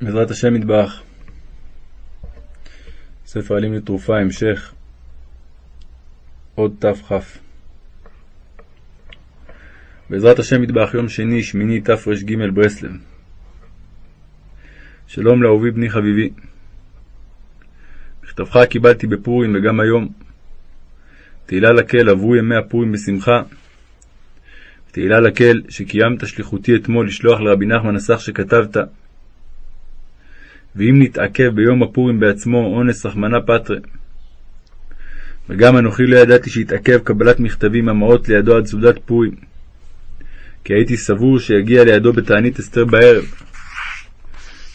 בעזרת השם מטבח. ספר עלים לתרופה, המשך, עוד תכ. בעזרת השם מטבח, יום שני, שמיני תר"ג ברסלב. שלום לאהובי בני חביבי. מכתבך קיבלתי בפורים וגם היום. תהילה לקהל עברו ימי הפורים בשמחה. תהילה לקהל שקיימת שליחותי אתמול לשלוח לרבי נחמן הסך שכתבת ואם נתעכב ביום הפורים בעצמו, אונס רחמנא פטרי. וגם אנוכי לא ידעתי שיתעכב קבלת מכתבים המעות לידו עד סעודת פורים, כי הייתי סבור שיגיע לידו בתענית אסתר בערב.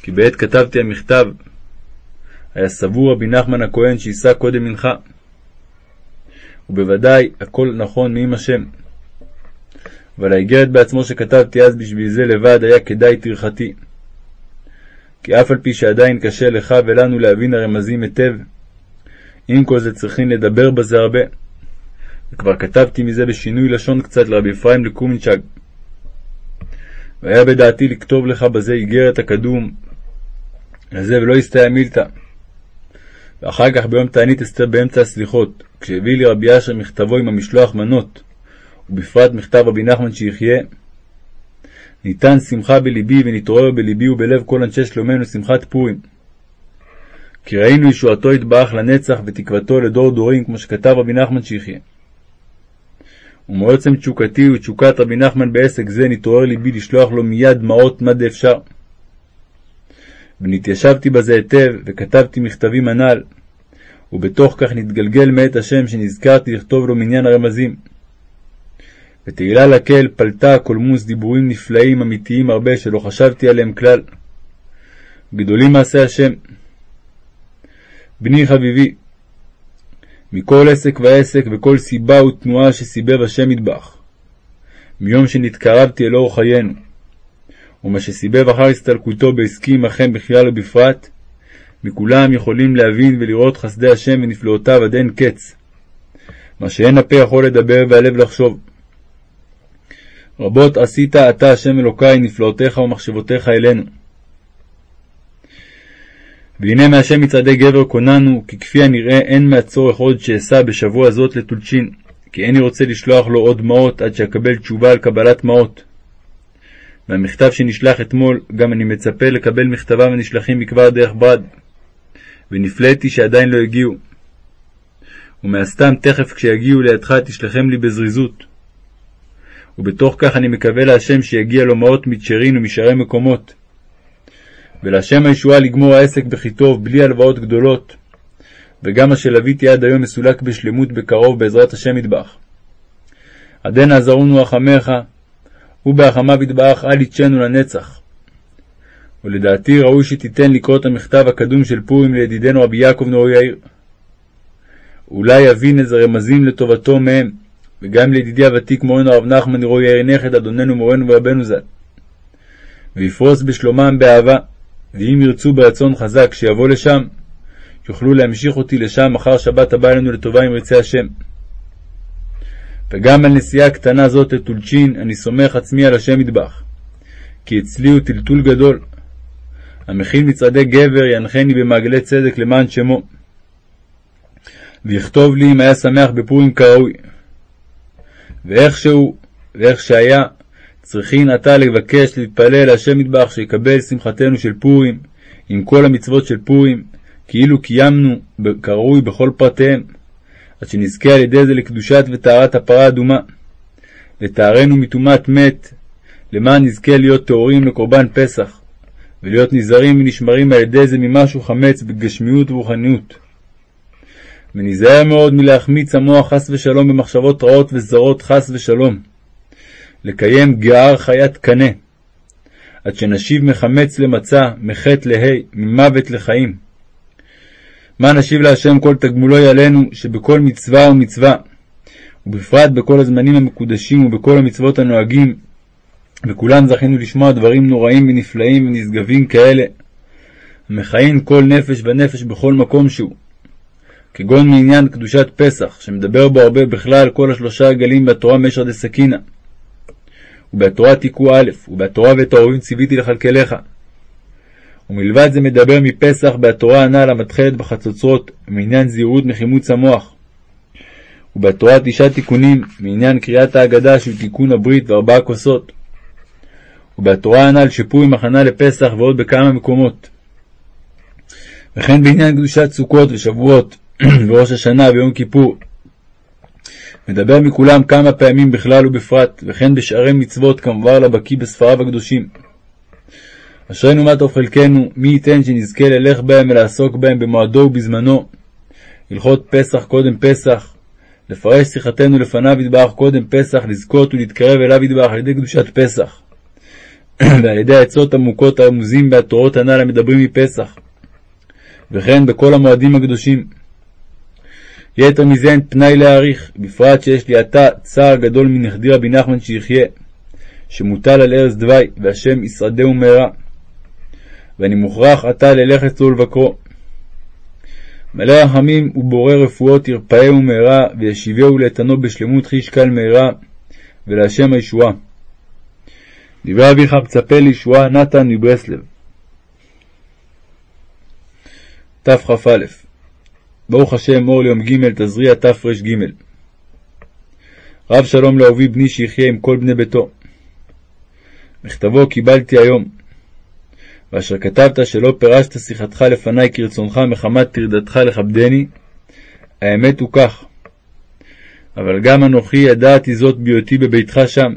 כי בעת כתבתי המכתב, היה סבור רבי נחמן הכהן שיישא קודם מנחה. ובוודאי הכל נכון מעם השם. אבל האיגרת בעצמו שכתבתי אז בשביל זה לבד היה כדאי טרחתי. כי אף על פי שעדיין קשה לך ולנו להבין הרמזים היטב, עם כל זה צריכים לדבר בזה הרבה. וכבר כתבתי מזה בשינוי לשון קצת לרבי אפרים לקומינצ'ג. והיה בדעתי לכתוב לך בזה איגרת הקדום, לזה ולא הסתייע מילתא. ואחר כך ביום תענית אסתר באמצע הסליחות, כשהביא לי רבי אשר מכתבו עם המשלוח מנות, ובפרט מכתב רבי נחמן שיחיה, ניתן שמחה בלבי ונתעורר בלבי ובלב כל אנשי שלומנו שמחת פורים. כי ראינו ישועתו יתברך לנצח ותקוותו לדור דורים, כמו שכתב רבי נחמן שיחיה. ומעוצם תשוקתי ותשוקת רבי נחמן בעסק זה נתעורר ליבי לשלוח לו מיד דמעות מה דאפשר. ונתיישבתי בזה היטב, וכתבתי מכתבים הנ"ל, ובתוך כך נתגלגל מאת השם שנזכרתי לכתוב לו מניין הרמזים. ותהילה לקהל פלטה קולמוס דיבורים נפלאים אמיתיים הרבה שלא חשבתי עליהם כלל. גדולים מעשי השם. בני חביבי, מכל עסק ועסק וכל סיבה ותנועה שסיבב השם מטבח, מיום שנתקרבתי אל אור חיינו, ומה שסיבב אחר הסתלקותו בעסקי עמכם בכלל ובפרט, מכולם יכולים להבין ולראות חסדי השם ונפלאותיו עד אין קץ, מה שאין הפה יכול לדבר והלב לחשוב. רבות עשית אתה, השם אלוקי, נפלאותיך ומחשבותיך אלינו. והנה מהשם מצעדי גבר קוננו, כי כפי הנראה אין מהצורך עוד שאשא בשבוע זאת לטולצ'ין, כי איני רוצה לשלוח לו עוד דמעות עד שאקבל תשובה על קבלת דמעות. והמכתב שנשלח אתמול, גם אני מצפה לקבל מכתביו הנשלחים מכבר דרך ברד, ונפלאתי שעדיין לא הגיעו. ומהסתם תכף כשיגיעו לידך תשלחם לי בזריזות. ובתוך כך אני מקווה להשם שיגיע לו מעות מצ'רין ומשארי מקומות. ולהשם הישועה לגמור העסק בכיתוב, בלי הלוואות גדולות, וגם מה שלוויתי עד היום מסולק בשלמות בקרוב בעזרת השם ידבח. עדנה עזרונו רחמך, ובהחמיו ידבח אל יתשנו לנצח. ולדעתי ראוי שתיתן לקרוא את המכתב הקדום של פורים לידידנו רבי יעקב נאור יאיר. אולי יבין איזה רמזים לטובתו מהם, וגם לידידי הוותיק מורנו הרב נחמן יראו יאיר נכד אדוננו מורנו ורבנו ז"ל. ויפרוס בשלומם באהבה, ואם ירצו ברצון חזק שיבוא לשם, יוכלו להמשיך אותי לשם אחר שבת הבא אלינו לטובה אם ירצה השם. וגם על נסיעה קטנה זאת לטולצ'ין אני סומך עצמי על השם מטבח, כי אצלי הוא טלטול גדול. המכין מצעדי גבר ינחני במעגלי צדק למען שמו. ויכתוב לי אם היה שמח בפורים כראוי. ואיכשהו, ואיך שהיה, צריכין עתה לבקש להתפלל להשם מטבח שיקבל שמחתנו של פורים, עם כל המצוות של פורים, כאילו קיימנו כראוי בכל פרטיהם, עד שנזכה על ידי זה לקדושת וטהרת הפרה האדומה, לטהרנו מטומאת מת, למען נזכה להיות טהורים לקורבן פסח, ולהיות נזהרים ונשמרים על ידי זה ממשהו חמץ בגשמיות ורוחניות. וניזהר מאוד מלהחמיץ המוח חס ושלום במחשבות רעות וזרות חס ושלום. לקיים גער חיית קנה, עד שנשיב מחמץ למצה, מחטא לה', ממוות לחיים. מה נשיב להשם כל תגמולו עלינו, שבכל מצווה ומצווה, ובפרט בכל הזמנים המקודשים ובכל המצוות הנוהגים, וכולם זכינו לשמוע דברים נוראים ונפלאים ונשגבים כאלה, המכהן כל נפש ונפש בכל מקום שהוא. כגון מעניין קדושת פסח, שמדבר בו הרבה בכלל כל השלושה רגלים בתורה משר דסכינא. ובתורה תיקו א', ובתורה ואת האוהבים ציוויתי לכלכלך. ומלבד זה מדבר מפסח בתורה הנ"ל המתחלת בחצוצרות, מעניין זהירות מחימוץ המוח. ובתורה תשעה תיקונים, מעניין קריאת ההגדה שהוא תיקון הברית וארבעה כוסות. ובתורה הנ"ל שיפור עם הכנה לפסח ועוד בכמה מקומות. וכן בעניין קדושת סוכות ושבועות, וראש השנה ויום כיפור. מדבר מכולם כמה פעמים בכלל ובפרט, וכן בשערי מצוות כמובן לבקיא בספריו הקדושים. אשרינו מה טוב חלקנו, מי ייתן שנזכה ללך בהם ולעסוק בהם במועדו ובזמנו. הלכות פסח קודם פסח, לפרש שיחתנו לפניו יתברך קודם פסח, לזכות ולהתקרב אליו יתברך על ידי קדושת פסח. ועל ידי העצות עמוקות הרמוזים והתורות הנ"ל המדברים מפסח. וכן בכל המועדים הקדושים. יתר מזה אין פנאי להעריך, בפרט שיש לי עתה צער גדול מנכדי רבי נחמן שיחיה, שמוטל על ערש דווי, והשם ישרדהו מהרה. ואני מוכרח עתה ללכת אצלו ולבקרו. מלא רחמים ובורא רפואות ירפאהו מהרה, וישיבהו לאיתנו בשלמות חיש קל מהרה, ולהשם הישועה. דברי אביך מצפה לישועה נתן מברסלב. תכ"א ברוך השם אור ליום ג' תזריע תר"ג רב שלום לאהובי בני שיחיה עם כל בני ביתו. מכתבו קיבלתי היום. ואשר כתבת שלא פירשת שיחתך לפניי כרצונך מחמת טרדתך לכבדני, האמת הוא כך. אבל גם אנוכי ידעתי זאת בהיותי בביתך שם.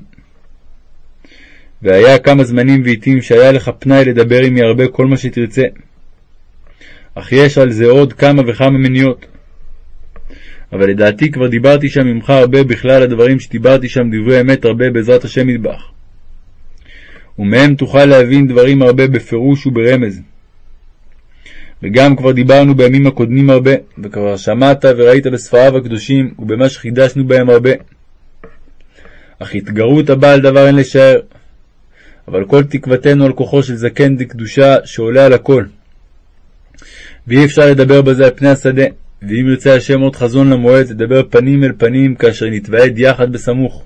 והיה כמה זמנים ועתים שהיה לך פנאי לדבר עמי הרבה כל מה שתרצה. אך יש על זה עוד כמה וכמה מניעות. אבל לדעתי כבר דיברתי שם ממך הרבה בכלל הדברים שדיברתי שם דברי אמת הרבה בעזרת השם מטבח. ומהם תוכל להבין דברים הרבה בפירוש וברמז. וגם כבר דיברנו בימים הקודמים הרבה, וכבר שמעת וראית בספריו הקדושים, ובמה שחידשנו בהם הרבה. אך התגרות הבעל דבר אין לשער. אבל כל תקוותנו על כוחו של זקן דקדושה שעולה על הכל. ואי אפשר לדבר בזה על פני השדה, ואם ירצה השם עוד חזון למועד, תדבר פנים אל פנים, כאשר נתוועד יחד בסמוך.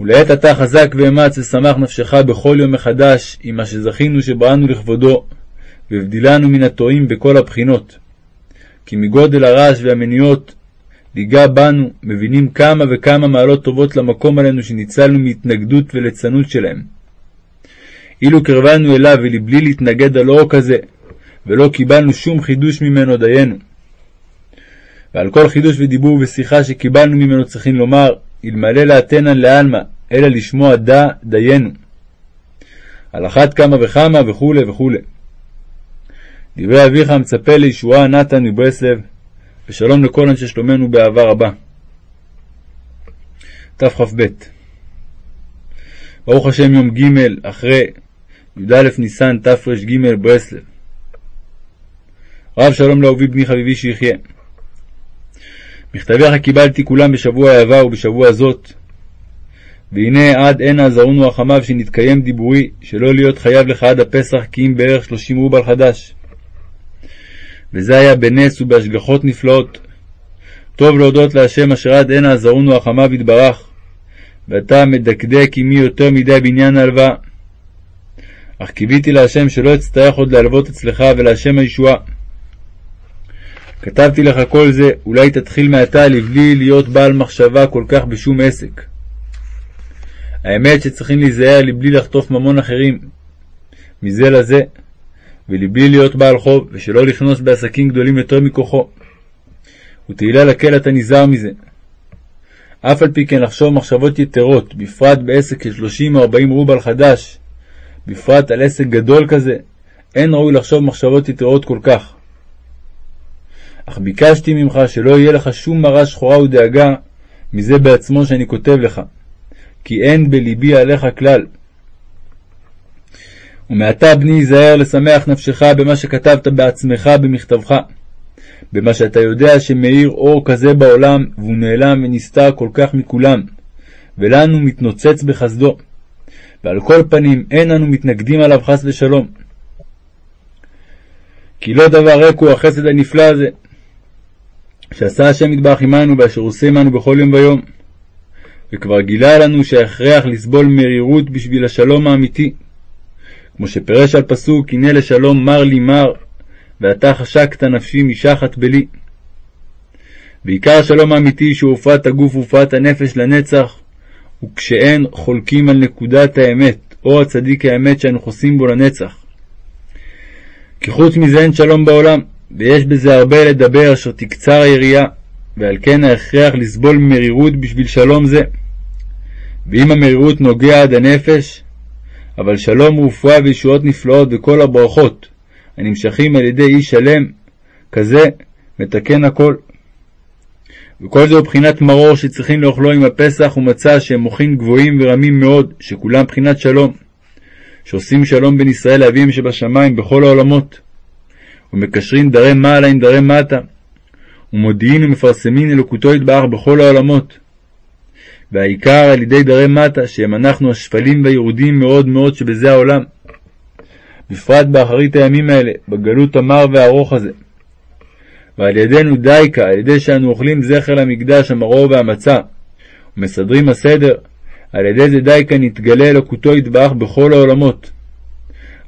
ולעת עתה חזק ואמץ ושמח נפשך בכל יום מחדש, עם מה שזכינו שבראנו לכבודו, והבדילנו מן הטועים בכל הבחינות. כי מגודל הרעש והמניעות ליגע בנו, מבינים כמה וכמה מעלות טובות למקום עלינו שניצלנו מהתנגדות וליצנות שלהם. אילו קרבנו אליו ולבלי להתנגד על אור כזה, ולא קיבלנו שום חידוש ממנו דיינו. ועל כל חידוש ודיבור ושיחה שקיבלנו ממנו צריכים לומר, אלמלא לאתנן לעלמא, אלא לשמוע דע דיינו. על אחת כמה וכמה וכו' וכו'. דברי אביך מצפה לישועה נתן מברסלב, ושלום לכל אנשי שלומנו באהבה רבה. תכ"ב ברוך השם יום ג' אחרי י"א ניסן תר"ג ברסלב רב שלום לאהובי בני חביבי שיחיה. מכתביך קיבלתי כולם בשבוע העבר ובשבוע זאת. והנה עד הנה זרונו רחמיו שנתקיים דיבורי, שלא להיות חייב לך עד הפסח כי אם בערך שלושים רובל חדש. וזה היה בנס ובהשגחות נפלאות. טוב להודות להשם אשר עד הנה זרונו רחמיו יתברך, ואתה מדקדק עמי יותר מדי בעניין ההלוואה. אך קיוויתי להשם שלא אצטרך עוד להלוות אצלך ולהשם הישועה. כתבתי לך כל זה, אולי תתחיל מעתה לבלי להיות בעל מחשבה כל כך בשום עסק. האמת שצריכים להיזהר לבלי לחטוף ממון אחרים, מזה לזה, ולבלי להיות בעל חוב, ושלא לכנוס בעסקים גדולים יותר מכוחו. ותהילה לקל אתה נזהר מזה. אף על פי כן לחשוב מחשבות יתרות, בפרט בעסק של שלושים או ארבעים רובל חדש, בפרט על עסק גדול כזה, אין ראוי לחשוב מחשבות יתרות כל כך. אך ביקשתי ממך שלא יהיה לך שום מרה שחורה ודאגה מזה בעצמו שאני כותב לך, כי אין בלבי עליך כלל. ומעתה בני ייזהר לשמח נפשך במה שכתבת בעצמך במכתבך, במה שאתה יודע שמאיר אור כזה בעולם, והוא נעלם ונסתר כל כך מכולם, ולנו מתנוצץ בחסדו. ועל כל פנים אין אנו מתנגדים עליו חס ושלום. כי לא דבר ריק הוא החסד הנפלא הזה, שעשה השם יתברך עמנו באשר עושה עמנו בכל יום ויום. וכבר גילה לנו שההכרח לסבול מרירות בשביל השלום האמיתי. כמו שפירש על פסוק, הנה לשלום מר לי מר, ואתה חשקת נפשי משחת בלי. ועיקר השלום האמיתי שהוא הופעת הגוף ורפואת הנפש לנצח, הוא כשאין חולקים על נקודת האמת, או הצדיק האמת שאנו חוסים בו לנצח. כי חוץ מזה אין שלום בעולם, ויש בזה הרבה לדבר אשר תקצר היריעה, ועל כן ההכרח לסבול מרירות בשביל שלום זה. ואם המרירות נוגע עד הנפש, אבל שלום ורפואה וישועות נפלאות וכל הברכות הנמשכים על ידי איש שלם, כזה מתקן הכל. וכל זה הוא בחינת מרור שצריכים לאוכלו עם הפסח ומצה שהם מוחין גבוהים ורמים מאוד, שכולם בחינת שלום, שעושים שלום בין ישראל לאביהם שבשמיים בכל העולמות, ומקשרים דרי מעלה עם דרי מטה, ומודיעין ומפרסמין אלוקותו יתברך בכל העולמות. והעיקר על ידי דרי מטה, שהם אנחנו השפלים והירודים מאוד מאוד שבזה העולם. בפרט באחרית הימים האלה, בגלות המר והארוך הזה. ועל ידינו דייקה, על ידי שאנו אוכלים זכר למקדש המרור והמצה, ומסדרים הסדר, על ידי זה דייקה נתגלה אלוקותו יתברך בכל העולמות.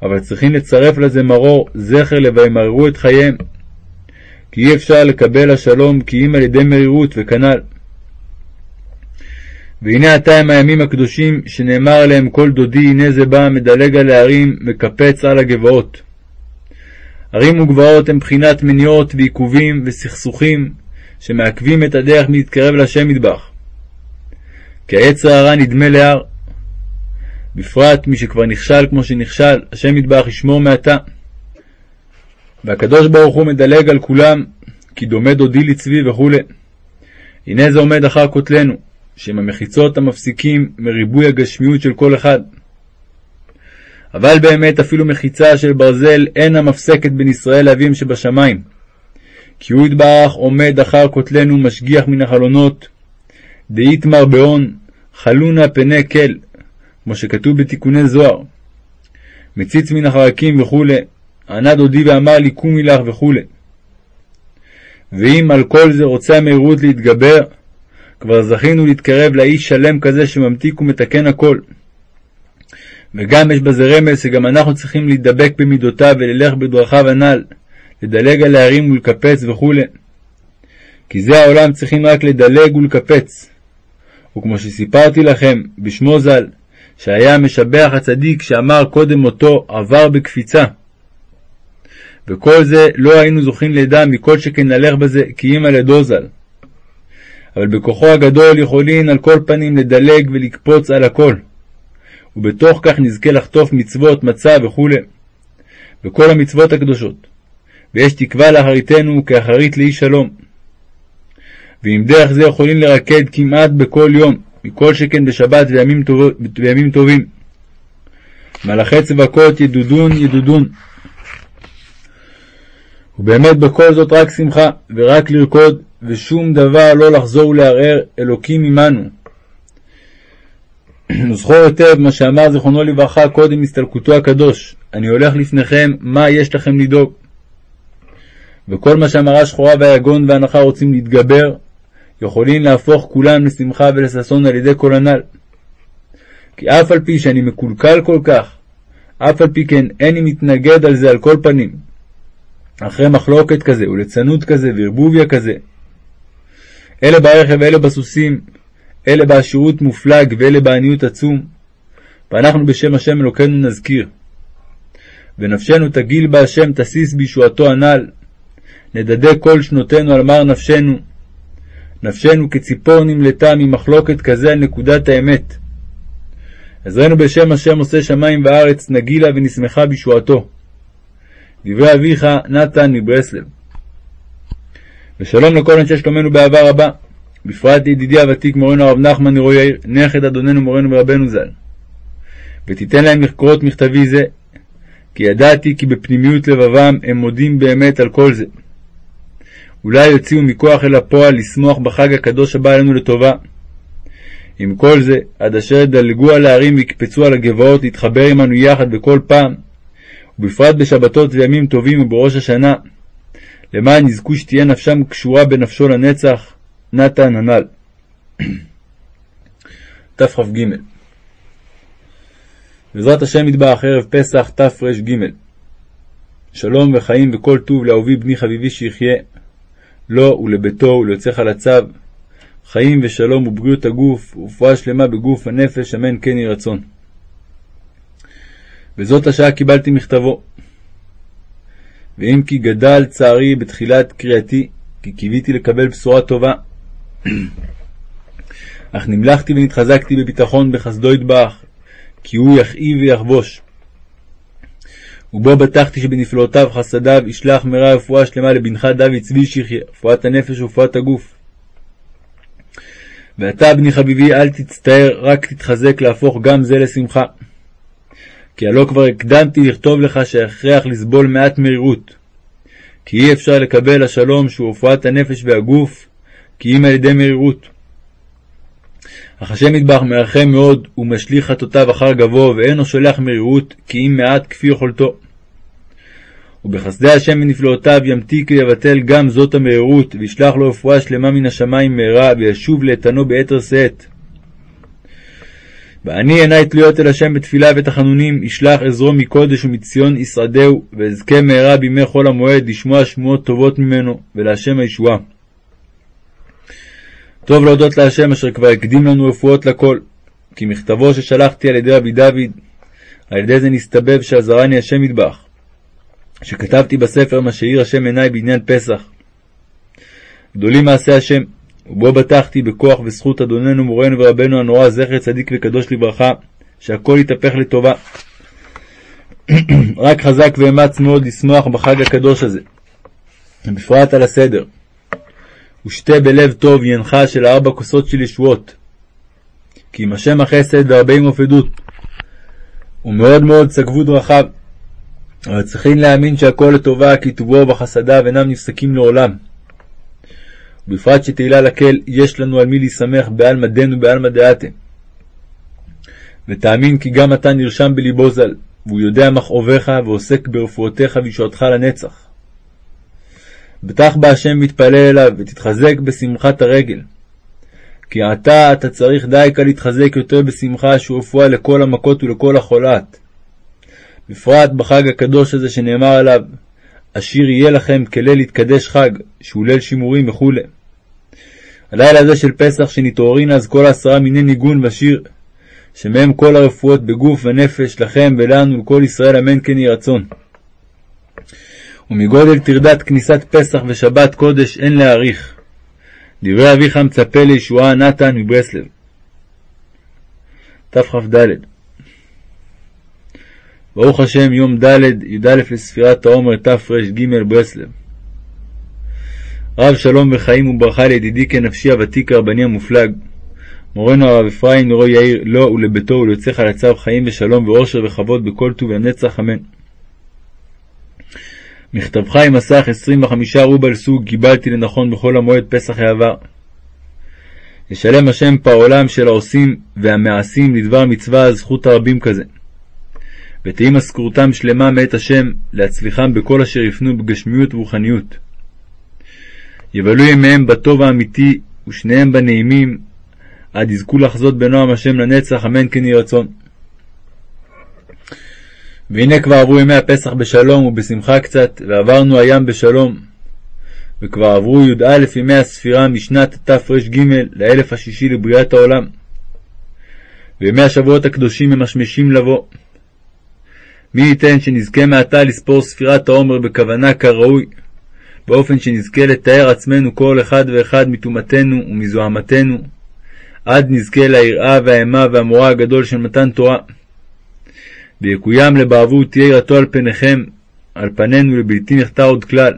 אבל צריכים לצרף לזה מרור, זכר ל"וימררו את חייהם". כי אי אפשר לקבל השלום כי אם על ידי מרירות וכנ"ל. והנה עתה הם הימים הקדושים, שנאמר עליהם כל דודי הנה זה בא, מדלג על ההרים, מקפץ על הגבעות. ערים וגבעות הם בחינת מניעות ועיכובים וסכסוכים, שמעכבים את הדרך מלהתקרב להשם מטבח. כי העץ הרע נדמה להר. בפרט מי שכבר נכשל כמו שנכשל, השם מטבח ישמור מעתה. והקדוש ברוך הוא מדלג על כולם, כי דומה דודי לצבי וכו'. הנה זה עומד אחר כותלנו, שהם המחיצות המפסיקים מריבוי הגשמיות של כל אחד. אבל באמת אפילו מחיצה של ברזל אין המפסקת בין ישראל לאביהם שבשמיים. כי הוא יתברך עומד אחר כותלנו משגיח מן החלונות, דאיתמר בהון, חלונה פני כל, כמו שכתוב בתיקוני זוהר. מציץ מן החרקים וכו', ענה דודי ואמר לי קומי לך וכו'. ואם על כל זה רוצה המהירות להתגבר, כבר זכינו להתקרב לאיש שלם כזה שממתיק ומתקן הכל. וגם יש בזה רמז שגם אנחנו צריכים להידבק במידותיו וללך בדרכיו הנ"ל, לדלג על ההרים ולקפץ וכו'. כי זה העולם צריכים רק לדלג ולקפץ. וכמו שסיפרתי לכם בשמו ז"ל, שהיה משבח הצדיק שאמר קודם מותו עבר בקפיצה. וכל זה לא היינו זוכים לידע מכל שכן נלך בזה כי אם על ידו ז"ל. אבל בכוחו הגדול יכולין על כל פנים לדלג ולקפוץ על הכל. ובתוך כך נזכה לחטוף מצוות, מצה וכו', וכל המצוות הקדושות. ויש תקווה לאחריתנו כאחרית לאיש שלום. ועם דרך זה יכולים לרקד כמעט בכל יום, מכל שכן בשבת וימים, טוב, וימים טובים. מלאכי צבקות ידודון ידודון. ובאמת בכל זאת רק שמחה, ורק לרקוד, ושום דבר לא לחזור ולערער, אלוקים עמנו. וזכור היטב מה שאמר זיכרונו לברכה קודם הסתלקותו הקדוש, אני הולך לפניכם, מה יש לכם לדאוג? וכל מה שהמראה שחורה והיגון והנחה רוצים להתגבר, יכולים להפוך כולם לשמחה ולששון על ידי כל הנ"ל. כי אף על פי שאני מקולקל כל כך, אף על פי כן איני מתנגד על זה על כל פנים. אחרי מחלוקת כזה וליצנות כזה וערבוביה כזה. אלה ברכב ואלה בסוסים, אלה בעשירות מופלג ואלה בעניות עצום, ואנחנו בשם השם אלוקינו נזכיר. ונפשנו תגיל בהשם תסיס בישועתו הנ"ל, נדדה כל שנותינו על מר נפשנו. נפשנו כציפור נמלטה ממחלוקת כזה על נקודת האמת. עזרנו בשם השם עושה שמיים וארץ, נגילה ונשמחה בישועתו. דברי אביך נתן מברסלב. ושלום לכל אנשי שלומנו באהבה רבה. בפרט ידידי הוותיק מורנו הרב נחמן נרו יאיר, נכד אדוננו מורנו ורבנו ז"ל. ותיתן להם לקרות מכתבי זה, כי ידעתי כי בפנימיות לבבם הם מודים באמת על כל זה. אולי יוציאו מכוח אל הפועל לשמוח בחג הקדוש הבא עלינו לטובה. עם כל זה, עד אשר ידלגו על ההרים ויקפצו על הגבעות להתחבר עמנו יחד בכל פעם, ובפרט בשבתות וימים טובים ובראש השנה, למען יזכו שתהיה נפשם קשורה בנפשו לנצח, נתן הנ"ל. תכ"ג. בעזרת השם יתברך ערב פסח תר"ג. שלום וחיים וכל טוב לאהובי בני חביבי שיחיה לו ולביתו וליוצא חלציו חיים ושלום ובריאות הגוף ורפואה שלמה בגוף הנפש אמן כן יהי רצון. בזאת השעה קיבלתי מכתבו. ואם כי גדל צערי בתחילת קריאתי, כי קיוויתי לקבל בשורה טובה. אך נמלכתי ונתחזקתי בביטחון בחסדו יתברך, כי הוא יכאיב ויחבוש. ובו בטחתי שבנפלאותיו חסדיו ישלח מרע רפואה שלמה לבנך דוד צבי שיחיה, רפואת הנפש ורפואת הגוף. ואתה, בני חביבי, אל תצטער, רק תתחזק להפוך גם זה לשמחה. כי הלא כבר הקדמתי לכתוב לך שהכרח לסבול מעט מרירות. כי אי אפשר לקבל השלום שהוא רפואת הנפש והגוף, כי אם על ידי מרירות. אך השם ידבח מרחם מאוד, ומשליך חטאותיו אחר גבוה, ואינו שולח מרירות, כי אם מעט כפי יכולתו. ובחסדי השם ונפלאותיו ימתיק ויבטל גם זאת המרירות, וישלח לו רפואה שלמה מן השמיים מהרה, וישוב לאיתנו ביתר שאת. ואני עיני תלויות אל השם בתפילה ותחנונים, ישלח עזרו מקודש ומציון ישרדהו, ואזכה מהרה בימי חול המועד לשמוע שמועות טובות ממנו, ולהשם הישועה. טוב להודות להשם אשר כבר הקדים לנו רפואות לכל, כי מכתבו ששלחתי על ידי רבי דוד, על ידי זה נסתבב שעזרני השם ידבח, שכתבתי בספר מה שהאיר השם עיני בעניין פסח. גדולים מעשי השם, ובו בטחתי בכוח וזכות אדוננו מורנו ורבנו הנורא זכר צדיק וקדוש לברכה, שהכל יתהפך לטובה. רק חזק ואמץ מאוד לשמוח בחג הקדוש הזה, בפרט על הסדר. ושתה בלב טוב ינחה של ארבע כוסות של ישועות. כי עם השם החסד והרבה עם עופדות. ומאוד מאוד סגבו דרכיו. אבל צריכים להאמין שהכל לטובה, כי טובו וחסדיו אינם נפסקים לעולם. ובפרט שתהילה לקהל, יש לנו על מי להסמך בעלמא דין ובעלמא דעתה. ותאמין כי גם אתה נרשם בלבו ז"ל, והוא יודע מכאוביך ועוסק ברפואותיך וישועתך לנצח. בטח בהשם מתפלל אליו, ותתחזק בשמחת הרגל. כי עתה אתה צריך דייקה להתחזק יותר בשמחה שהוא רפואה לכל המכות ולכל החולת. בפרט בחג הקדוש הזה שנאמר עליו, אשיר יהיה לכם כליל יתקדש חג, שהוא ליל שימורים וכו'. הלילה הזה של פסח שנתעוררין אז כל העשרה מיני ניגון ושיר, שמהם כל הרפואות בגוף ונפש לכם ולנו ולכל ישראל אמן כן יהי רצון. ומגודל טרדת כניסת פסח ושבת קודש אין להעריך. דברי אביך מצפה לישועה נתן מברסלב. תכ"ד ברוך השם יום ד' י"א לספירת העומר תר"ג ברסלב. רב שלום וחיים וברכה לידידי כנפשי הוותיק הרבני המופלג. מורנו הרב אפרים נורו יאיר לו ולביתו וליוצא חלציו חיים ושלום ואושר וכבוד בכל טוב לנצח אמן. מכתבך עם מסך 25 רובל סוג קיבלתי לנכון בחול המועד פסח העבר. ישלם השם פועלם של העושים והמעשים לדבר מצווה זכות הרבים כזה. ותהי משכורתם שלמה מאת השם להצליחם בכל אשר יפנו בגשמיות ורוחניות. יבלו ימיהם בטוב האמיתי ושניהם בנעימים עד יזכו לחזות בנועם השם לנצח אמן כן יהי רצון. והנה כבר עברו ימי הפסח בשלום ובשמחה קצת, ועברנו הים בשלום. וכבר עברו י"א ימי הספירה משנת תר"ג לאלף השישי לבריאת העולם. וימי השבועות הקדושים ממשמשים לבוא. מי ייתן שנזכה מעתה לספור ספירת העומר בכוונה כראוי, באופן שנזכה לתאר עצמנו כל אחד ואחד מטומאתנו ומזוהמתנו, עד נזכה ליראה והאימה והמורא הגדול של מתן תורה. ויקוים לבעבור תהיה יראתו על פניכם, על פנינו לבלתי נחתר עוד כלל.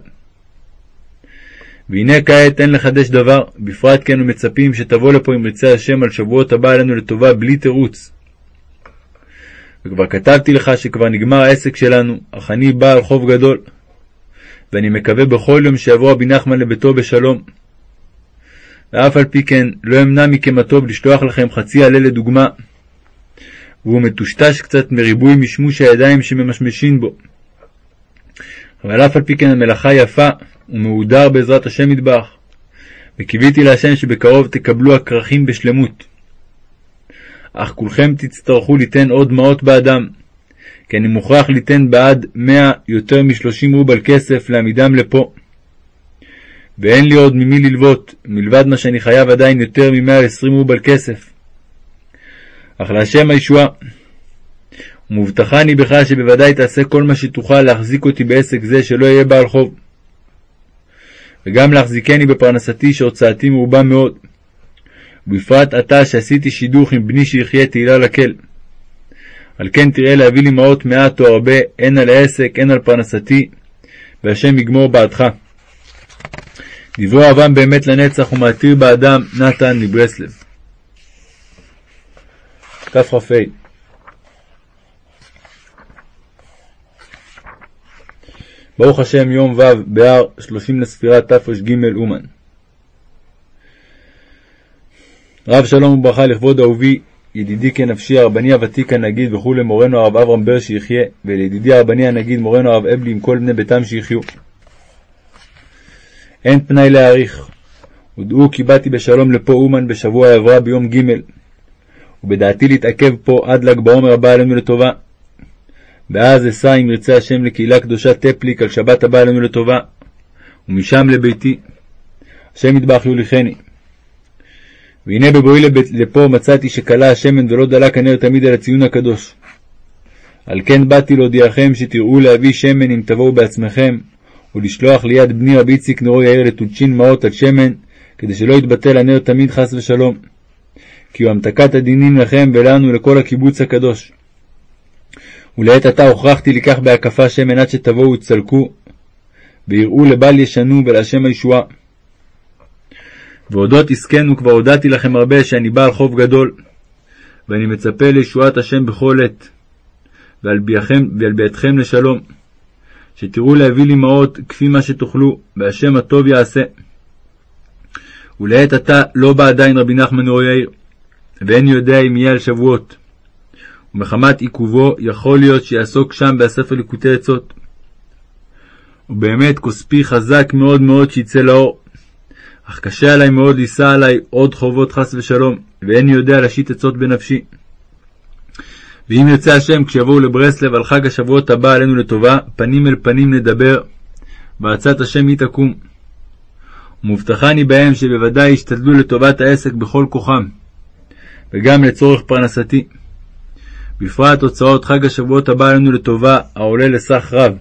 והנה כעת אין לחדש דבר, בפרט כי אנו מצפים שתבוא לפה עם רצי השם על שבועות הבא עלינו לטובה בלי תירוץ. וכבר כתבתי לך שכבר נגמר העסק שלנו, אך אני בעל חוב גדול, ואני מקווה בכל יום שיבוא רבי נחמן לביתו בשלום. ואף על פי כן לא אמנע מכם הטוב לשלוח לכם חצי עלה לדוגמה, והוא מטושטש קצת מריבוי משמוש הידיים שממשמשים בו. אבל אף על פי כן המלאכה יפה ומהודר בעזרת השם מטבח, וקיוויתי להשם שבקרוב תקבלו הכרכים בשלמות. אך כולכם תצטרכו ליתן עוד דמעות באדם, כי אני מוכרח ליתן בעד מאה יותר משלושים רובל כסף להעמידם לפה. ואין לי עוד ממי ללוות, מלבד מה שאני חייב עדיין יותר ממאה עשרים רובל כסף. אך להשם הישועה. ומובטחני בך שבוודאי תעשה כל מה שתוכל להחזיק אותי בעסק זה שלא אהיה בעל חוב. וגם להחזיקני בפרנסתי שהוצאתי מרובה מאוד. ובפרט עתה שעשיתי שידוך עם בני שיחיה תהילה לקל. על כן תראה להביא לי מעות מעט או הרבה, הן על העסק, הן על פרנסתי, והשם יגמור בעדך. דברי אהבם באמת לנצח ומעתיר באדם, נתן מברסלב. תכ"ה ברוך השם יום ו' באר שלושים לספירת תר"ג אומן רב שלום וברכה לכבוד אהובי ידידי כנפשי הרבני הוותיק הנגיד וכולי מורנו הרב אברהם בר שיחיה ולידידי הרבני הנגיד מורנו הרב אבלי עם כל בני ביתם שיחיו. אין פנאי להעריך. ודעו כי באתי בשלום לפה אומן בשבוע העברה ביום ג' ובדעתי להתעכב פה עד ל"ג בעומר הבא עלינו לטובה. ואז אסע אם ירצה השם לקהילה קדושה טפליק על שבת הבא עלינו לטובה, ומשם לביתי. השם יטבח יוליכני. והנה בבואי לפה מצאתי שכלה השמן ולא דלק הנר תמיד על הציון הקדוש. על כן באתי להודיעכם שתראו להביא שמן אם תבואו בעצמכם, ולשלוח ליד בני רבי איציק נורו יאיר לטולצ'ין מעות על שמן, כדי שלא יתבטל הנר תמיד חס ושלום. כי הוא המתקת הדינים לכם ולנו לכל הקיבוץ הקדוש. ולעת עתה הוכרחתי לקח בהקפה שמן עד שתבואו ותסלקו, ויראו לבל ישנו ולהשם הישועה. והודות עסקנו כבר הודעתי לכם הרבה שאני בעל חוב גדול, ואני מצפה לישועת השם בכל עת, ועל, ועל ביתכם לשלום, שתראו להביא לי מעות כפי מה שתאכלו, והשם הטוב יעשה. ולעת עתה לא בא עדיין רבי נחמן אור יאיר, ואין יודע אם יהיה על שבועות. ומחמת עיכובו יכול להיות שיעסוק שם בספר ליקוטי עצות. ובאמת כוספי חזק מאוד מאוד שיצא לאור. אך קשה עלי מאוד לישא עלי עוד חובות חס ושלום, ואיני יודע להשית עצות בנפשי. ואם ירצה השם, כשיבואו לברסלב על חג השבועות הבא עלינו לטובה, פנים אל פנים נדבר, ועצת השם היא תקום. ומובטחני בהם שבוודאי ישתדלו לטובת העסק בכל כוחם, וגם לצורך פרנסתי. בפרט הוצאות חג השבועות הבא עלינו לטובה, העולה לסך רב.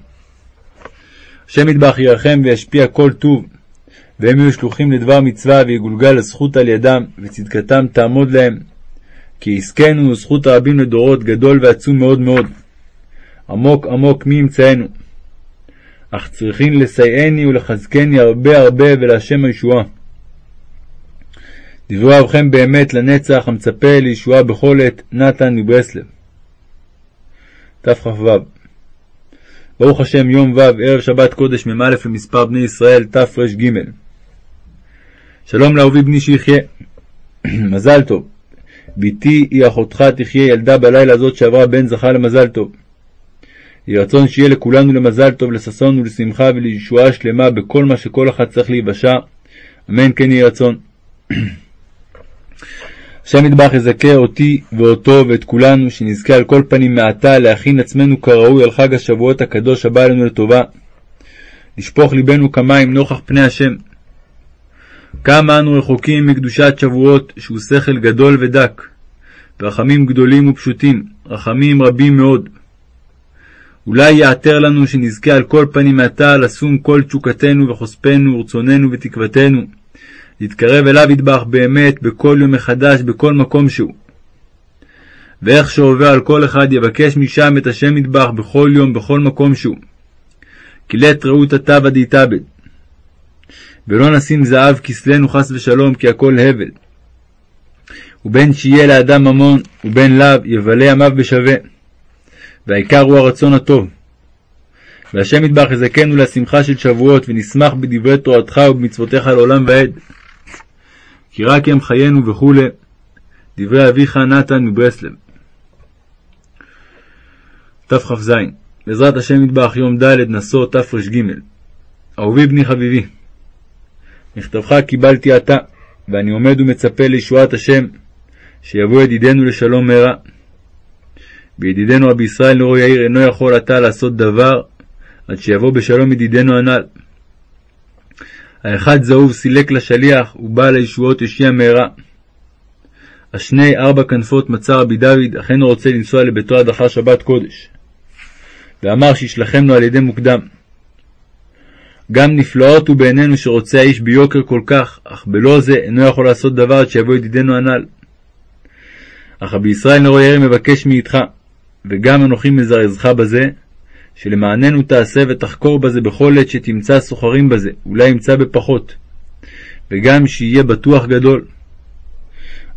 השם יטבח ירחם וישפיע כל טוב, והם יהיו שלוחים לדבר מצווה ויגולגל הזכות על ידם, וצדקתם תעמוד להם. כי עסקנו וזכות הרבים לדורות גדול ועצום מאוד מאוד. עמוק עמוק מי ימצאנו. אך צריכים לסייעני ולחזקני הרבה הרבה ולהשם הישועה. דברי אבכם באמת לנצח המצפה לישועה בכל עת, נתן מברסלב. תכ"ו ברוך השם יום ו' ערב שבת קודש מ"א למספר בני ישראל תר"ג שלום לאהובי בני שיחיה מזל טוב בתי היא אחותך תחיה ילדה בלילה הזאת שעברה בן זכה למזל טוב. יהי רצון שיהיה לכולנו למזל טוב, לששון ולשמחה ולישועה שלמה בכל מה שכל אחד צריך להיוושע. אמן כן יהי רצון. השם ידבח יזכה אותי ואותו ואת כולנו, שנזכה על כל פנים מעתה להכין עצמנו כראוי על חג השבועות הקדוש הבא עלינו לטובה. לשפוך ליבנו כמים נוכח פני השם. כמה אנו רחוקים מקדושת שבועות, שהוא שכל גדול ודק, ורחמים גדולים ופשוטים, רחמים רבים מאוד. אולי יעתר לנו שנזכה על כל פנים מעתה לשום כל תשוקתנו וחוספנו ורצוננו ותקוותנו, להתקרב אליו ידבח באמת בכל יום מחדש בכל מקום שהוא. ואיך שעובר על כל אחד יבקש משם את השם ידבח בכל יום בכל מקום שהוא. כי לית רעות התבה דהתאבד. ולא נשים זהב כסלנו חס ושלום כי הכל הבל. ובין שיהיה לאדם ממון ובין לאו יבלה ימיו בשווה. והעיקר הוא הרצון הטוב. והשם ידבח יזכנו לשמחה של שבועות ונשמח בדברי תורתך ובמצוותיך לעולם ועד. כי רק הם חיינו וכו', דברי אביך נתן מברסלב. תכ"ז בעזרת השם ידבח יום ד' נשוא תר"ג אהובי בני חביבי מכתבך קיבלתי עתה, ואני עומד ומצפה לישועת השם, שיבוא ידידנו לשלום מהרה. וידידנו רבי ישראל נורו יאיר אינו יכול עתה לעשות דבר, עד שיבוא בשלום ידידנו הנ"ל. האחד זהוב סילק לשליח, ובעל הישועות יושיע מהרה. השני ארבע כנפות מצא רבי דוד, אכן רוצה לנסוע לביתו עד אחר שבת קודש. ואמר שישלחם לו על ידי מוקדם. גם נפלאות הוא בעינינו שרוצה האיש ביוקר כל כך, אך בלא זה אינו יכול לעשות דבר עד שיבוא ידידנו הנ"ל. אך רבי ישראל נרו ירי מבקש מאיתך, וגם אנוכי מזרזך בזה, שלמעננו תעשה ותחקור בזה בכל עת שתמצא סוחרים בזה, אולי ימצא בפחות, וגם שיהיה בטוח גדול.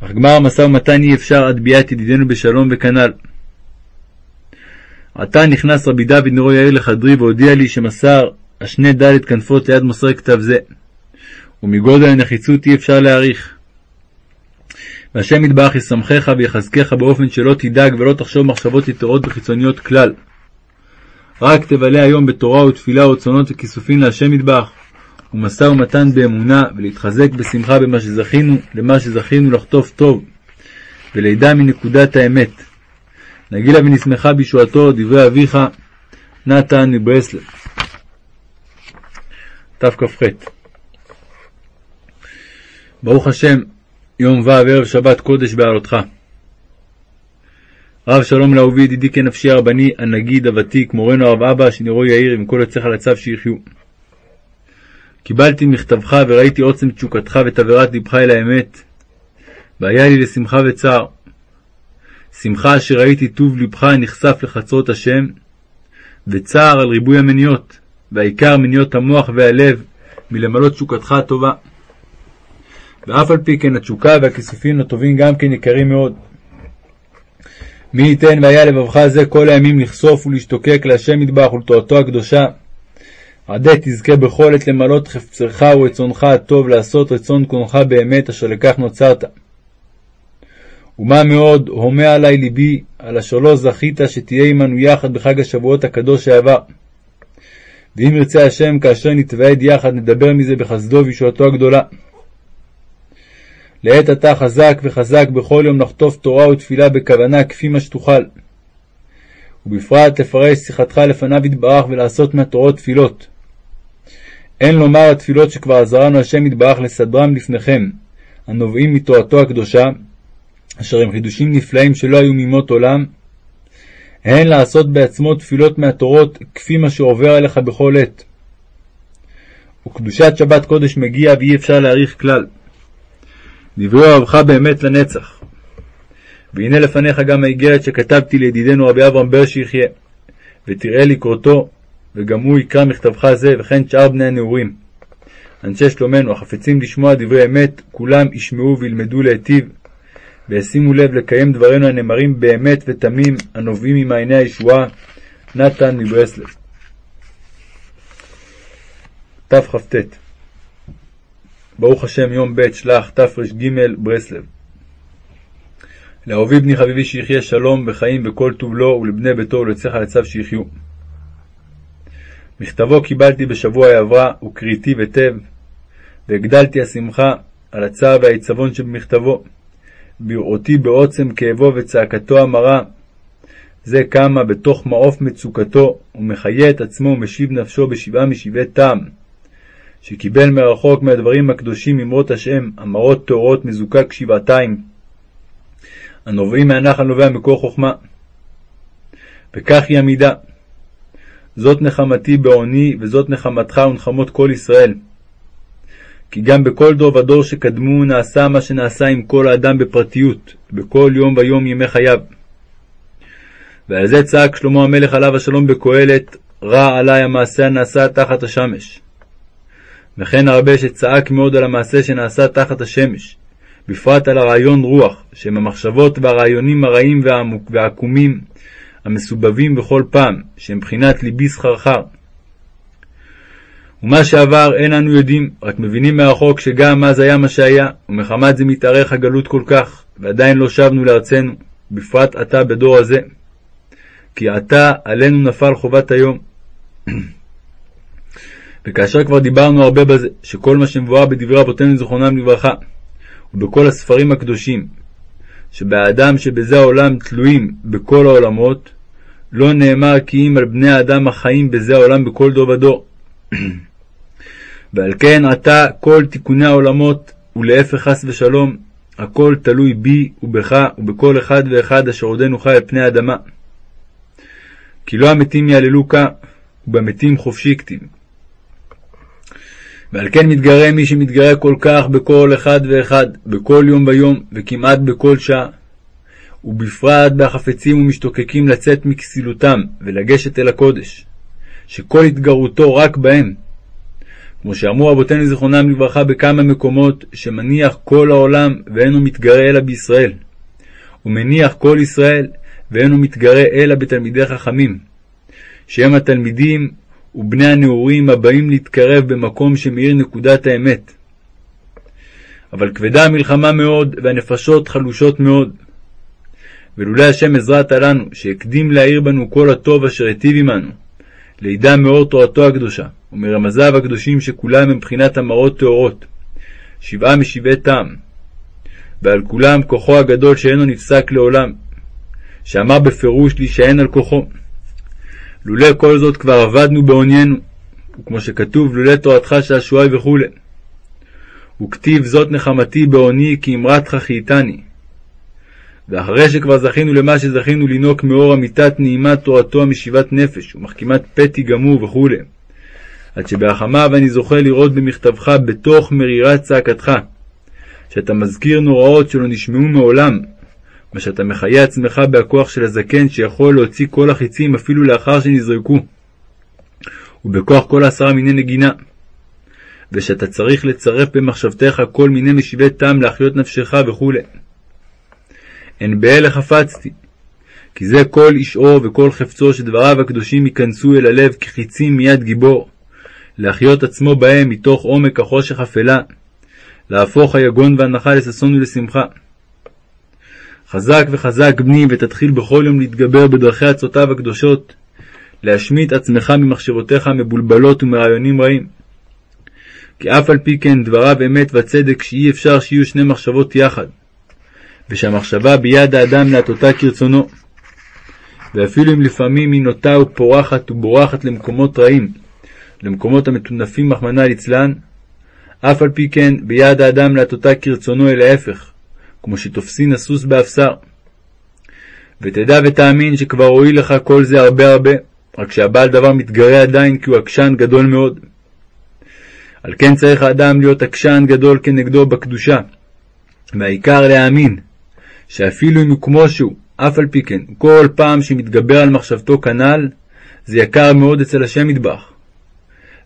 אך גמר המשא ומתן אי אפשר עד ביאת ידידנו בשלום וכנ"ל. עתה נכנס רבי דוד נרו יאיר לחדרי והודיע לי שמסר השני דלת כנפות ליד מוסרי כתב זה, ומגודל הנחיצות אי אפשר להעריך. והשם יתברך ישמחך ויחזקך באופן שלא תדאג ולא תחשוב מחשבות יתרות וחיצוניות כלל. רק תבלה היום בתורה ותפילה ורצונות וכיסופים להשם יתברך, ומשא ומתן באמונה, ולהתחזק בשמחה במה שזכינו, למה שזכינו לחטוף טוב, ולידע מנקודת האמת. נגילה ונשמחה בישועתו, דברי אביך, נתן מברסלב. תכ"ח ברוך השם, יום ו' ערב שבת קודש בעלותך. רב שלום לאהובי ידידי כנפשי הרבני, הנגיד, הוותיק, מורנו הרב אבא, שנראו יאיר עם כל יוצאיך לצו שיחיו. קיבלתי מכתבך וראיתי עוצם תשוקתך ותבערת לבך אל האמת, והיה לי לשמחה וצער. שמחה אשר ראיתי טוב לבך נחשף לחצרות השם, וצער על ריבוי המניות, והעיקר מניות המוח והלב, מלמלא תשוקתך הטובה. ואף על פי כן התשוקה והכיסופים הטובים גם כן יקרים מאוד. מי ייתן והיה לבבך זה כל הימים לכסוף ולהשתוקק להשם מטבח ולתורתו הקדושה. עדי תזכה בכל עת למלות חפצך ורצונך הטוב לעשות רצון קונך באמת אשר לכך נוצרת. ומה מאוד הומה עלי ליבי על אשר לא זכית שתהיה עמנו יחד בחג השבועות הקדוש שעבר. ואם ירצה השם כאשר נתוועד יחד נדבר מזה בחסדו וישועתו הגדולה. לעת עתה חזק וחזק בכל יום לחטוף תורה ותפילה בכוונה כפי מה שתוכל. ובפרט לפרש שיחתך לפניו יתברך ולעשות מהתורות תפילות. אין לומר התפילות שכבר עזרנו השם יתברך לסדרם לפניכם, הנובעים מתורתו הקדושה, אשר הם חידושים נפלאים שלא היו ממות עולם, הן לעשות בעצמו תפילות מהתורות כפי מה שעובר עליך בכל עת. וקדושת שבת קודש מגיע ואי אפשר להעריך כלל. דברי אוהבך באמת לנצח. והנה לפניך גם האיגרת שכתבתי לידידנו רבי אברהם בר שיחיה, ותראה לקרותו, וגם הוא יקרא מכתבך זה, וכן שאר בני הנעורים. אנשי שלומנו, החפצים לשמוע דברי אמת, כולם ישמעו וילמדו להיטיב, וישימו לב לקיים דברינו הנאמרים באמת ותמים, הנובעים ממעייני הישועה, נתן מברסלב. תכ"ט ברוך השם, יום ב' שלח תר"ג ברסלב. לאהובי בני חביבי שיחיה שלום וחיים וכל טוב לו ולבני ביתו ולצאך לצו שיחיו. מכתבו קיבלתי בשבוע העברה וקריאתי היטב, והגדלתי השמחה על הצער והעיצבון שבמכתבו, בראותי בעוצם כאבו וצעקתו המרה, זה קמה בתוך מעוף מצוקתו, ומחיה את עצמו ומשיב נפשו בשבעה משבעי טעם, שקיבל מרחוק מהדברים הקדושים אמרות השם, אמרות טהורות מזוקק שבעתיים, הנובעים מהנחל נובע מקור חוכמה. וכך היא המידה. זאת נחמתי בעוני, וזאת נחמתך ונחמות כל ישראל. כי גם בכל דור ודור שקדמו נעשה מה שנעשה עם כל האדם בפרטיות, בכל יום ויום ימי חייו. ועל זה צעק שלמה המלך עליו השלום בקהלת, רע עלי המעשה הנעשה תחת השמש. וכן הרבה שצעק מאוד על המעשה שנעשה תחת השמש, בפרט על הרעיון רוח, שהם המחשבות והרעיונים הרעים והעקומים, המסובבים בכל פעם, שהם בחינת ליבי סחרחר. ומה שעבר אין אנו יודעים, רק מבינים מרחוק שגם אז היה מה שהיה, ומחמת זה מתארך הגלות כל כך, ועדיין לא שבנו לארצנו, בפרט עתה בדור הזה. כי עתה עלינו נפל חובת היום. וכאשר כבר דיברנו הרבה בזה, שכל מה שמבואר בדברי רבותינו זיכרונם לברכה, ובכל הספרים הקדושים, שבאדם שבזה העולם תלויים בכל העולמות, לא נאמר כי אם על בני האדם החיים בזה העולם בכל דור ודור. ועל כן עתה כל תיקוני העולמות, ולהפך חס ושלום, הכל תלוי בי ובך ובכל אחד ואחד אשר עודנו חי על פני האדמה. כי לא המתים יעללו כה, ובמתים חופשי כתיב. ועל כן מתגרה מי שמתגרה כל כך בכל אחד ואחד, בכל יום ויום, וכמעט בכל שעה. ובפרט בהחפצים ומשתוקקים לצאת מכסילותם ולגשת אל הקודש, שכל התגרותו רק בהם. כמו שאמרו רבותינו זיכרונם לברכה בכמה מקומות, שמניח כל העולם ואינו מתגרה אלא בישראל. ומניח כל ישראל ואינו מתגרה אלא בתלמידי חכמים, שהם התלמידים ובני הנעורים הבאים להתקרב במקום שמאיר נקודת האמת. אבל כבדה המלחמה מאוד, והנפשות חלושות מאוד. ולולא השם עזרת לנו, שהקדים להאיר בנו כל הטוב אשר היטיב עמנו, לידע מאור תורתו הקדושה, ומרמזיו הקדושים שכולם הם בחינת המראות טהורות, שבעה משבעי טעם, ועל כולם כוחו הגדול שאינו נפסק לעולם, שאמר בפירוש להישען על כוחו. לולא כל זאת כבר עבדנו בעוניינו, וכמו שכתוב, לולא תורתך שעשועי וכו'. וכתיב זאת נחמתי בעוני כי אמרתך חייתני. ואחרי שכבר זכינו למה שזכינו לנהוג מאור אמיתת נעימת תורתו המשיבת נפש ומחכימת פתי גמור וכו', עד שברחמיו אני זוכה לראות במכתבך בתוך מרירת צעקתך, שאתה מזכיר נוראות שלא נשמעו מעולם, מה שאתה מחיה עצמך בהכוח של הזקן שיכול להוציא כל החיצים אפילו לאחר שנזרקו, ובכוח כל עשרה מיני נגינה, ושאתה צריך לצרף במחשבתך כל מיני משיבי טעם להחיות נפשך וכו'. הן באלה חפצתי, כי זה כל אישו וכל חפצו שדבריו הקדושים ייכנסו אל הלב כחיצים מיד גיבור, להחיות עצמו בהם מתוך עומק החושך אפלה, להפוך היגון והנחה לששון ולשמחה. חזק וחזק בני, ותתחיל בכל יום להתגבר בדרכי עצותיו הקדושות, להשמיט עצמך ממחשבותיך המבולבלות ומרעיונים רעים. כי אף על פי כן דבריו אמת וצדק שאי אפשר שיהיו שני מחשבות יחד, ושהמחשבה ביד האדם להטותה כרצונו. ואפילו אם לפעמים היא נוטה ופורחת ובורחת למקומות רעים, למקומות המטונפים רחמנא ליצלן, אף על פי כן ביד האדם להטותה כרצונו אל ההפך, כמו שתופסין הסוס באפסר. ותדע ותאמין שכבר הועיל לך כל זה הרבה הרבה, רק שהבעל דבר מתגרה עדיין כי הוא עקשן גדול מאוד. על כן צריך האדם להיות עקשן גדול כנגדו בקדושה, והעיקר להאמין, שאפילו אם הוא כמו שהוא, אף על פי כן, כל פעם שמתגבר על מחשבתו כנ"ל, זה יקר מאוד אצל השם מטבח.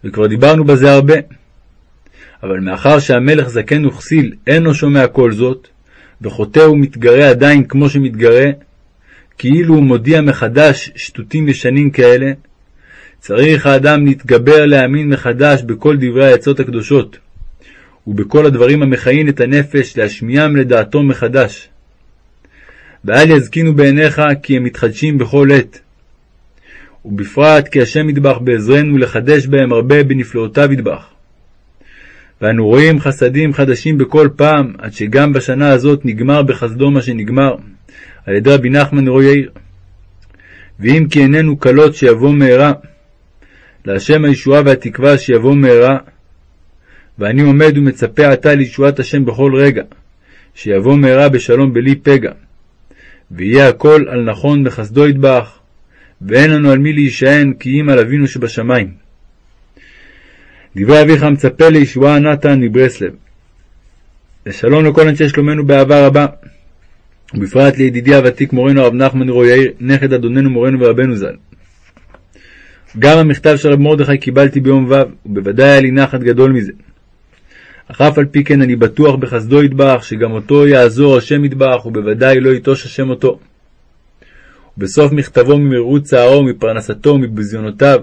וכבר דיברנו בזה הרבה. אבל מאחר שהמלך זקן וכסיל אינו שומע כל זאת, וחוטא ומתגרה עדיין כמו שמתגרה, כאילו הוא מודיע מחדש שטותים ישנים כאלה, צריך האדם להתגבר להאמין מחדש בכל דברי העצות הקדושות, ובכל הדברים המכהין את הנפש להשמיעם לדעתו מחדש. ואל יזקינו בעיניך כי הם מתחדשים בכל עת. ובפרט כי השם ידבח בעזרנו לחדש בהם הרבה בנפלאותיו ידבח. ואנו רואים חסדים חדשים בכל פעם, עד שגם בשנה הזאת נגמר בחסדו מה שנגמר, על ידי רבי נחמן רוי יאיר. ואם כי איננו קלות שיבוא מהרה, להשם הישועה והתקווה שיבוא מהרה, ואני עומד ומצפה עתה לישועת השם בכל רגע, שיבוא מהרה בשלום בלי פגע. ויהיה הכל על נכון בחסדו ידבח, ואין לנו על מי להישען כי אם על אבינו שבשמיים. דברי אביך מצפה לישועה נתן מברסלב. ושלום לכל אנשי שלומנו באהבה רבה, ובפרט לידידי הוותיק מורנו הרב נחמן רוי יאיר, נכד אדוננו מורנו ורבנו ז"ל. גם המכתב של רב מרדכי קיבלתי ביום ו', ובוודאי היה לי נחת גדול מזה. אך אף על פי כן אני בטוח בחסדו ידבח, שגם אותו יעזור השם ידבח, ובוודאי לא יטוש השם אותו. ובסוף מכתבו ממרירות צערו, ומפרנסתו ומביזיונותיו,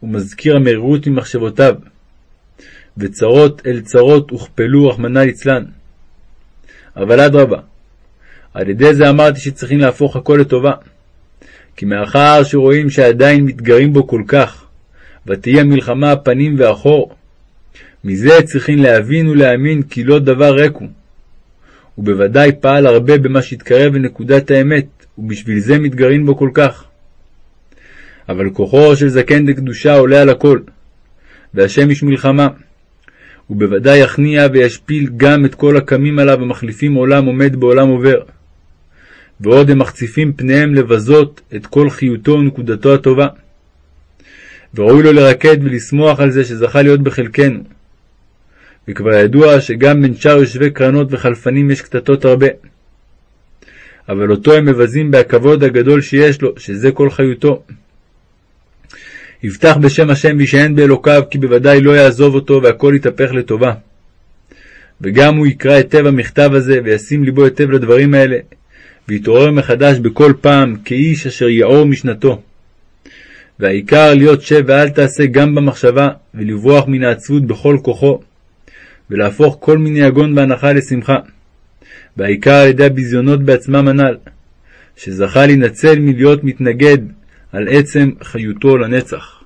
הוא מזכיר המרירות ממחשבותיו. וצרות אל צרות הוכפלו, רחמנא ליצלן. אבל אדרבה, על ידי זה אמרתי שצריכים להפוך הכל לטובה. כי מאחר שרואים שעדיין מתגרים בו כל כך, ותהי המלחמה פנים ואחור, מזה צריכים להבין ולהאמין כי לא דבר ריק הוא. ובוודאי פעל הרבה במה שהתקרב לנקודת האמת, ובשביל זה מתגרעין בו כל כך. אבל כוחו של זקן דקדושה עולה על הכל, והשם איש מלחמה, ובוודאי יכניע וישפיל גם את כל הקמים עליו המחליפים עולם עומד בעולם עובר. ועוד הם מחציפים פניהם לבזות את כל חיותו ונקודתו הטובה. וראוי לו לרקד ולשמוח על זה שזכה להיות בחלקנו. וכבר ידוע שגם בין שאר יושבי קרנות וחלפנים יש קטטות הרבה. אבל אותו הם מבזים בהכבוד הגדול שיש לו, שזה כל חיותו. יבטח בשם השם וישען באלוקיו, כי בוודאי לא יעזוב אותו והכל יתהפך לטובה. וגם הוא יקרא היטב המכתב הזה, וישים ליבו היטב לדברים האלה, ויתעורר מחדש בכל פעם, כאיש אשר יעור משנתו. והעיקר להיות שב ואל תעשה גם במחשבה, ולברוח מן העצבות בכל כוחו, ולהפוך כל מיני יגון והנחה לשמחה. והעיקר על ידי הביזיונות בעצמם הנ"ל, שזכה להינצל מלהיות מתנגד על עצם חיותו לנצח.